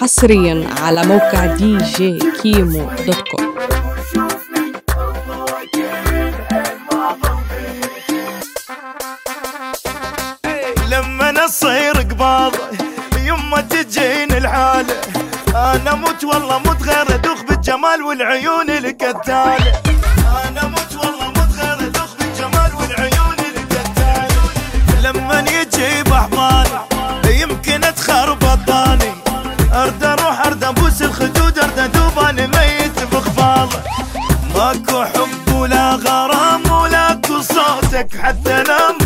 حصريا على موقع DJ Kimo dot com. لما نصير قباض يما تجين الحالة أنا مت والله مت غير ادوخ بالجمال والعيون الكتالة أنا مت والله مت غير ادوخ بالجمال والعيون الكتالة لما يجيب احضاني يمكن اتخربط صوتك حتى نام.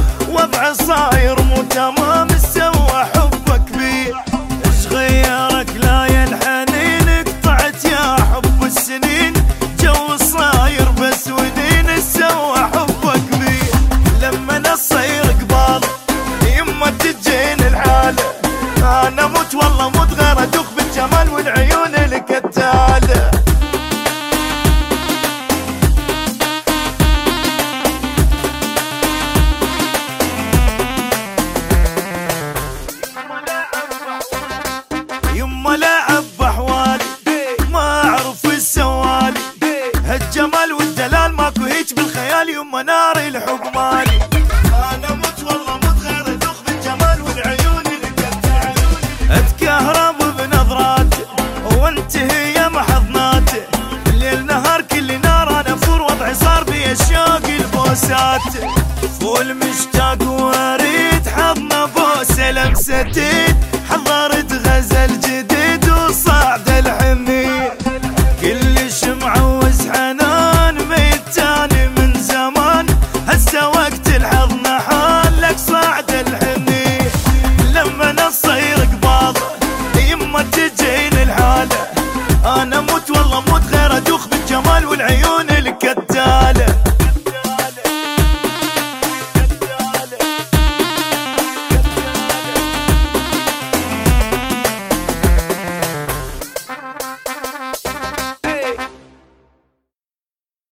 يما لعب بحوالي ما أعرف السوالي هالجمال والدلال ماكو هيج بالخيال يما ناري الحب مالي. أنا مت والله مت غير ذوق بالجمال والعيون اللي كتالي أتكهرب بنظراته وانتهي يا محضناته الليل نهار كل نار أنا فور وضعي صار بي الشوق البوسات. فول مشتاق وأريد حضن بوسة لمستين أموت والله أموت غير ادوخ بالجمال والعيون.